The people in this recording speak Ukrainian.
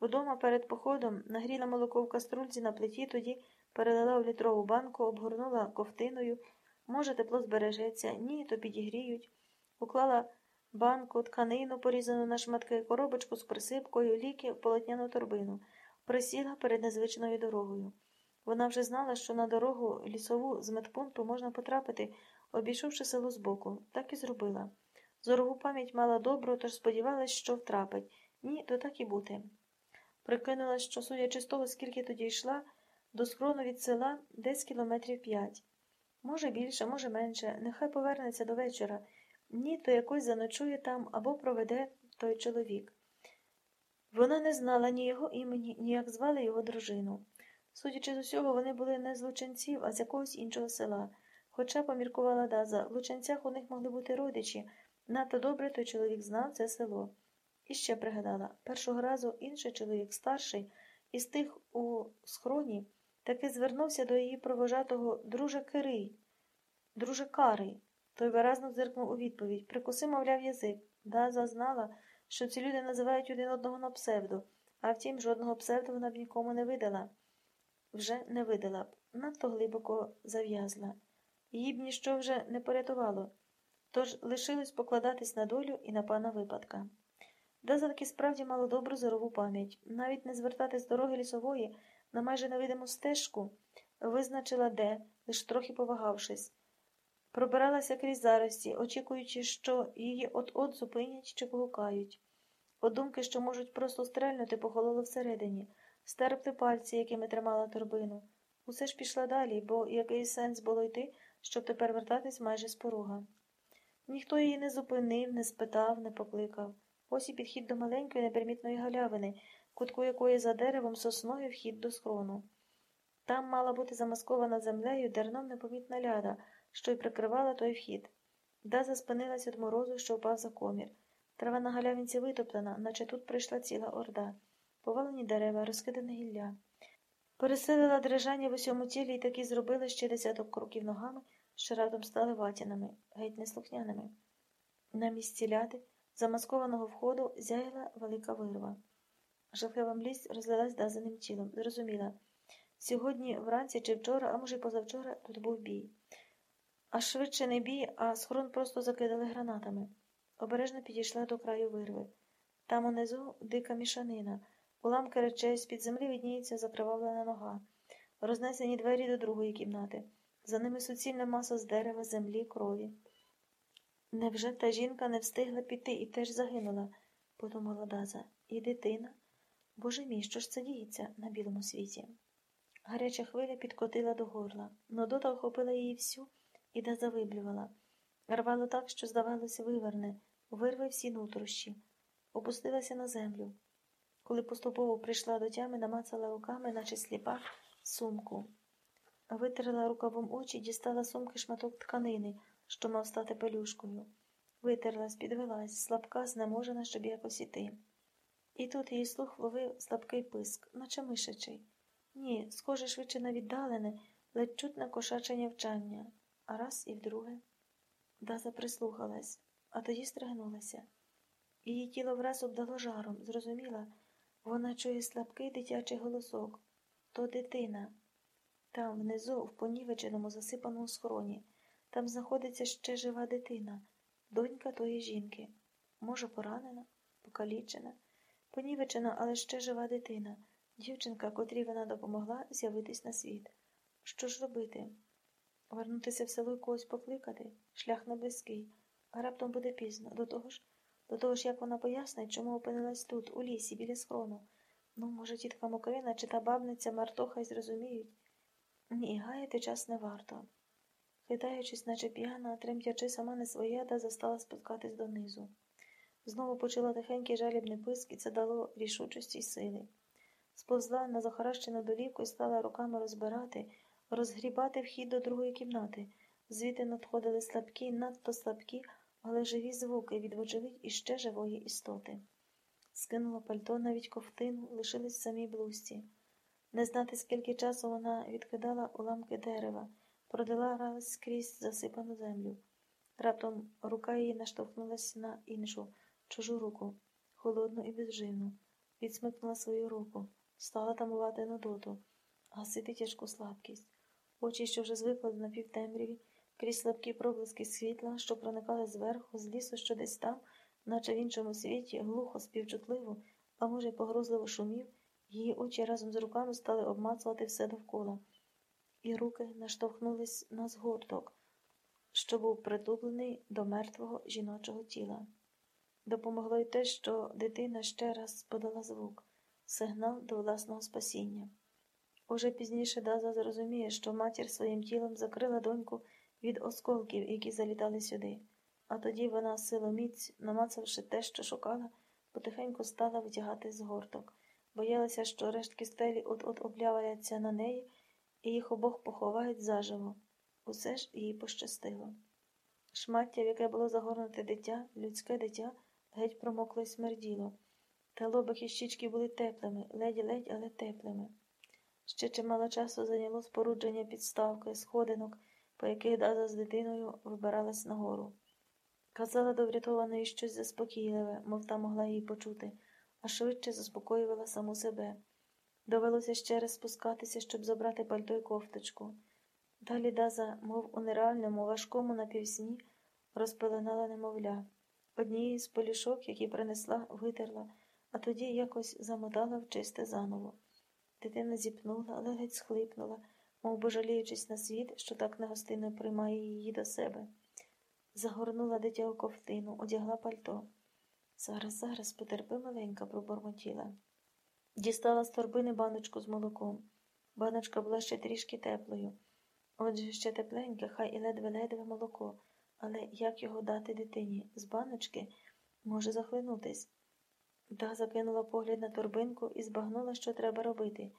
Вдома перед походом нагріла молоко в каструльці на плиті, тоді перелила в літрову банку, обгорнула ковтиною. Може, тепло збережеться, ні, то підігріють. Уклала банку, тканину, порізану на шматки, коробочку з присипкою, ліки в полотняну торбину. Присіла перед незвичною дорогою. Вона вже знала, що на дорогу лісову з медпункту можна потрапити, обійшовши село збоку. Так і зробила. Зорову пам'ять мала добру, тож сподівалась, що втрапить. Ні, то так і бути. Прикинулась, що, судячи з того, скільки тоді йшла, до схрону від села десь кілометрів п'ять. Може більше, може менше, нехай повернеться до вечора. Ні, то якось заночує там або проведе той чоловік. Вона не знала ні його імені, ні як звали його дружину. Судячи з усього, вони були не з Лученців, а з якогось іншого села. Хоча, поміркувала Даза, в Лученцях у них могли бути родичі. Надто добре той чоловік знав це село. І ще пригадала, першого разу інший чоловік, старший, із тих у схроні, таки звернувся до її провожатого друже Кирий, друже Карий. Той виразно зиркнув у відповідь. Прикуси, мовляв, язик. Даза знала, що ці люди називають один одного на псевдо, а втім, жодного псевдо вона б нікому не видала. Вже не видала б, надто глибоко зав'язла. Її б ніщо вже не порятувало, тож лишилось покладатись на долю і на пана випадка. Даза справді мала добру зорову пам'ять, навіть не звертати з дороги лісової на майже невидиму стежку, визначила де, лиш трохи повагавшись. Пробиралася крізь зарості, очікуючи, що її от-от зупинять чи погукають. Подумки, що можуть просто стрельнути, похололо всередині, стерпти пальці, якими тримала торбину. Усе ж пішла далі, бо який сенс було йти, щоб тепер вертатись майже з порога. Ніхто її не зупинив, не спитав, не покликав. Ось і підхід до маленької непримітної галявини, кутку якої за деревом сосною вхід до схрону. Там мала бути замаскована землею дерном непомітна ляда, що й прикривала той вхід. Даза спинилась від морозу, що впав за комір. Трава на галявинці витоптана, наче тут прийшла ціла орда, повалені дерева, розкидане гілля. Переселила дрижання в усьому тілі і таки зробила ще десяток кроків ногами, що радом стали ватяними, геть неслухняними. На місці ляди, замаскованого входу, зяяла велика вирва. Жахлива млість розлилась дазаним тілом. Зрозуміла. Сьогодні, вранці чи вчора, а може, й позавчора, тут був бій. А швидше не бій, а схорон просто закидали гранатами. Обережно підійшла до краю вирви. Там унизу дика мішанина. Уламки речей з-під землі відніється закривавлена нога, рознесені двері до другої кімнати. За ними суцільна маса з дерева, землі, крові. Невже та жінка не встигла піти і теж загинула, подумала Даза, і дитина. Боже мій, що ж це діється на білому світі? Гаряча хвиля підкотила до горла. Нодота охопила її всю і Даза виблювала. Рвало так, що, здавалося, виверне, вирве всі нутрощі, опустилася на землю. Коли поступово прийшла до тями, намацала руками, наче сліпа, сумку. Витерла рукавом очі, дістала сумки шматок тканини, що мав стати пелюшкою. Витерлась, підвелась, слабка, знеможена, щоб якось іти. І тут її слух ловив слабкий писк, наче мишачий. Ні, схоже швидше на віддалене, ледь чутне кошаче нявчання, а раз і вдруге. Даза прислухалась, а тоді стригнулася. Її тіло враз обдало жаром, зрозуміла. Вона чує слабкий дитячий голосок. То дитина. Там, внизу, в понівеченому, засипаному схороні, там знаходиться ще жива дитина, донька тої жінки. Може, поранена, покалічена, понівечена, але ще жива дитина, дівчинка, котрій вона допомогла з'явитись на світ. Що ж робити? Вернутися в село і когось покликати? Шлях не близький, а раптом буде пізно. До того ж, до того ж, як вона пояснить, чому опинилась тут, у лісі, біля схрону. Ну, може, тітка Мокрина чи та бабниця Мартоха й зрозуміють. Ні, гаяти час не варто. Хитаючись, наче п'яна, тремтячи сама не своя, да застала спускатись донизу. Знову почула тихенький жалібний писк, і це дало рішучості й сили. Сповзла на захаращену долівку і стала руками розбирати, розгрібати вхід до другої кімнати. Звідти надходили слабкі, надто слабкі, але живі звуки від вочевидь іще живої істоти. Скинула пальто, навіть ковтину, лишились в самій блузці. Не знати, скільки часу вона відкидала уламки дерева, продила скрізь засипану землю. Раптом рука її наштовхнулася на іншу, чужу руку, холодну і безживну. відсмикнула свою руку, стала тамувати нудоту, гасити тяжку слабкість. Очі, що вже звикли до напівтемряві, крізь слабкі проблиски світла, що проникали зверху, з лісу, що десь там, наче в іншому світі, глухо, співчутливо, а може, й погрозливо шумів, її очі разом з руками стали обмацувати все довкола, і руки наштовхнулись на згорток, що був притуплений до мертвого жіночого тіла. Допомогло й те, що дитина ще раз подала звук, сигнал до власного спасіння. Уже пізніше Даза зрозуміє, що матір своїм тілом закрила доньку від осколків, які залітали сюди, а тоді вона силоміць, намацавши те, що шукала, потихеньку стала витягати з горток, боялася, що рештки стелі от-от облявляться на неї, і їх обох поховають заживо. Усе ж їй пощастило. Шмаття, в яке було загорнуте дитя, людське дитя, геть промокло й смерділо. Та лобик і щічки були теплими, ледь-ледь, але теплими. Ще чимало часу зайняло спорудження підставки, сходинок, по яких Даза з дитиною вибиралась нагору. Казала до врятованої щось заспокійливе, мов та могла її почути, а швидше заспокоювала саму себе. Довелося ще раз спускатися, щоб забрати пальто й кофточку. Далі Даза, мов у нереальному, важкому напівсні, розпеленала немовля. Однієї з полішок, які принесла, витерла, а тоді якось замотала в чисте заново. Дитина зіпнула, але геть схлипнула, мов би жаліючись на світ, що так негостинно приймає її до себе. Загорнула дитя у ковтину, одягла пальто. Зараз, зараз, потерпи маленька, пробормотіла. Дістала з торбини баночку з молоком. Баночка була ще трішки теплою. Отже, ще тепленьке, хай і ледве-ледве молоко, але як його дати дитині? З баночки може захлинутись. Та закинула погляд на торбинку і збагнула, що треба робити.